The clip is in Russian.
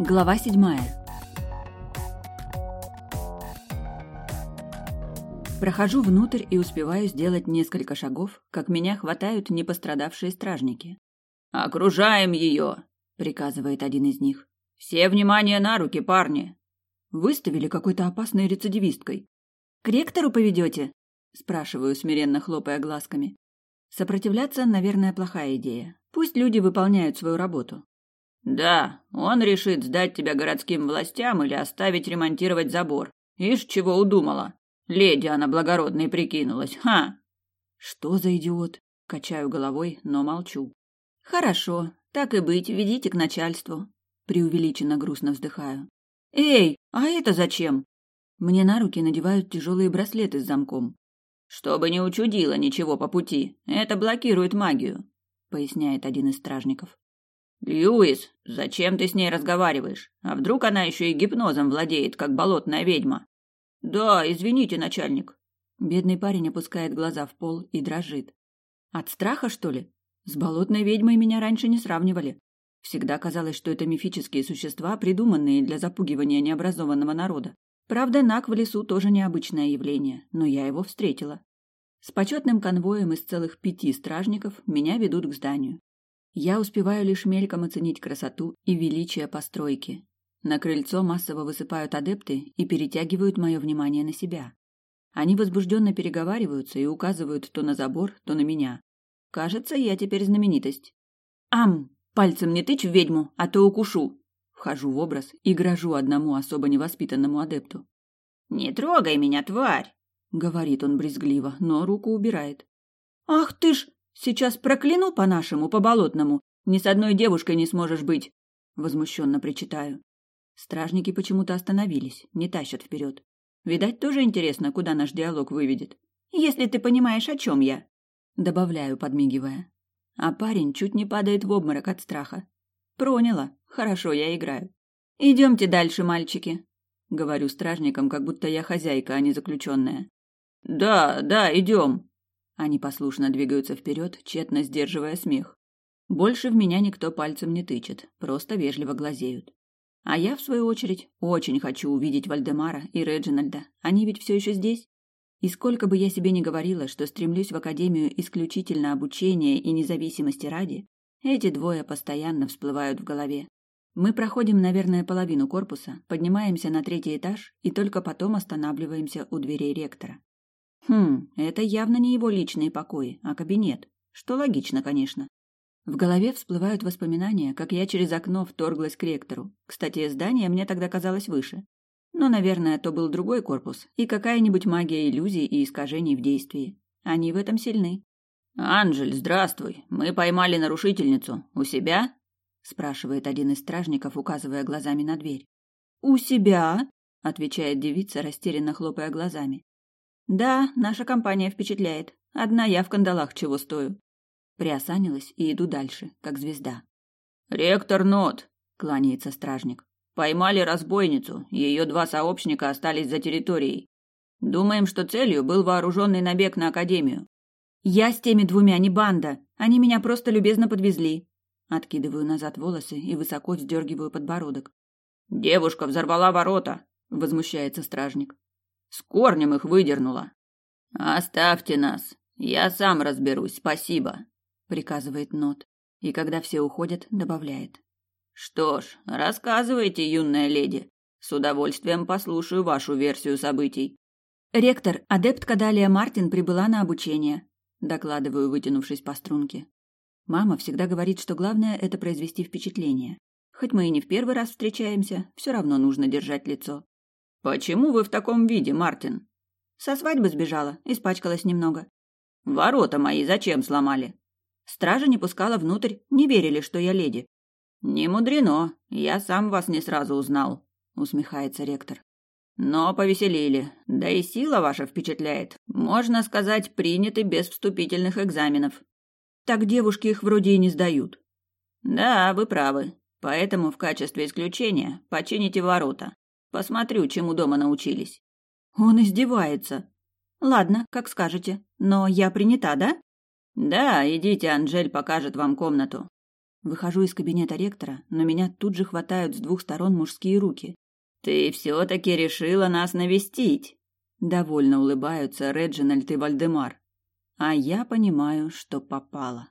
Глава седьмая. Прохожу внутрь и успеваю сделать несколько шагов, как меня хватают непострадавшие стражники. «Окружаем ее!» — приказывает один из них. «Все внимание на руки, парни!» Выставили какой-то опасной рецидивисткой. «К ректору поведете?» — спрашиваю, смиренно хлопая глазками. Сопротивляться, наверное, плохая идея. Пусть люди выполняют свою работу. Да, он решит сдать тебя городским властям или оставить ремонтировать забор. Ишь, чего удумала. Леди она благородной прикинулась, ха! Что за идиот? Качаю головой, но молчу. Хорошо, так и быть, ведите к начальству. Преувеличенно грустно вздыхаю. Эй, а это зачем? Мне на руки надевают тяжелые браслеты с замком. Чтобы не учудило ничего по пути. Это блокирует магию, поясняет один из стражников. Льюис, зачем ты с ней разговариваешь? А вдруг она еще и гипнозом владеет, как болотная ведьма? Да, извините, начальник. Бедный парень опускает глаза в пол и дрожит. От страха, что ли? С болотной ведьмой меня раньше не сравнивали. Всегда казалось, что это мифические существа, придуманные для запугивания необразованного народа. Правда, Нак в лесу тоже необычное явление, но я его встретила. С почетным конвоем из целых пяти стражников меня ведут к зданию. Я успеваю лишь мельком оценить красоту и величие постройки, на крыльцо массово высыпают адепты и перетягивают мое внимание на себя. Они возбужденно переговариваются и указывают то на забор, то на меня. Кажется, я теперь знаменитость. «Ам! Пальцем не тычь в ведьму, а то укушу!» Вхожу в образ и грожу одному особо невоспитанному адепту. «Не трогай меня, тварь!» — говорит он брезгливо, но руку убирает. «Ах ты ж! Сейчас прокляну по-нашему, по-болотному! Ни с одной девушкой не сможешь быть!» — возмущенно причитаю. Стражники почему-то остановились, не тащат вперед. Видать, тоже интересно, куда наш диалог выведет. Если ты понимаешь, о чем я. Добавляю, подмигивая. А парень чуть не падает в обморок от страха. Проняла. Хорошо, я играю. Идемте дальше, мальчики. Говорю стражникам, как будто я хозяйка, а не заключенная. Да, да, идем. Они послушно двигаются вперед, тщетно сдерживая смех. Больше в меня никто пальцем не тычет, просто вежливо глазеют. А я, в свою очередь, очень хочу увидеть Вальдемара и Реджинальда. Они ведь все еще здесь. И сколько бы я себе ни говорила, что стремлюсь в академию исключительно обучения и независимости ради, эти двое постоянно всплывают в голове. Мы проходим, наверное, половину корпуса, поднимаемся на третий этаж и только потом останавливаемся у дверей ректора. Хм, это явно не его личные покои, а кабинет. Что логично, конечно. В голове всплывают воспоминания, как я через окно вторглась к ректору. Кстати, здание мне тогда казалось выше. Но, наверное, то был другой корпус и какая-нибудь магия иллюзий и искажений в действии. Они в этом сильны. «Анжель, здравствуй. Мы поймали нарушительницу. У себя?» – спрашивает один из стражников, указывая глазами на дверь. «У себя?» – отвечает девица, растерянно хлопая глазами. «Да, наша компания впечатляет. Одна я в кандалах чего стою. Приосанилась и иду дальше, как звезда. «Ректор Нот!» — кланяется стражник. «Поймали разбойницу, ее два сообщника остались за территорией. Думаем, что целью был вооруженный набег на Академию». «Я с теми двумя не банда, они меня просто любезно подвезли». Откидываю назад волосы и высоко вздергиваю подбородок. «Девушка взорвала ворота!» — возмущается стражник. «С корнем их выдернула!» «Оставьте нас, я сам разберусь, спасибо!» приказывает Нот, и когда все уходят, добавляет: Что ж, рассказывайте, юная леди. С удовольствием послушаю вашу версию событий. Ректор, адепт Кадалия Мартин прибыла на обучение, докладываю, вытянувшись по струнке. Мама всегда говорит, что главное это произвести впечатление. Хоть мы и не в первый раз встречаемся, все равно нужно держать лицо. Почему вы в таком виде, Мартин? Со свадьбы сбежала, испачкалась немного. Ворота мои зачем сломали? Стража не пускала внутрь, не верили, что я леди. Не мудрено, я сам вас не сразу узнал, усмехается ректор. Но повеселили, да и сила ваша впечатляет. Можно сказать, приняты без вступительных экзаменов. Так девушки их вроде и не сдают. Да, вы правы. Поэтому в качестве исключения почините ворота. Посмотрю, чему дома научились. Он издевается. Ладно, как скажете. Но я принята, да? Да, идите, Анжель покажет вам комнату. Выхожу из кабинета ректора, но меня тут же хватают с двух сторон мужские руки. «Ты все-таки решила нас навестить!» Довольно улыбаются Реджинальд и Вальдемар. А я понимаю, что попала.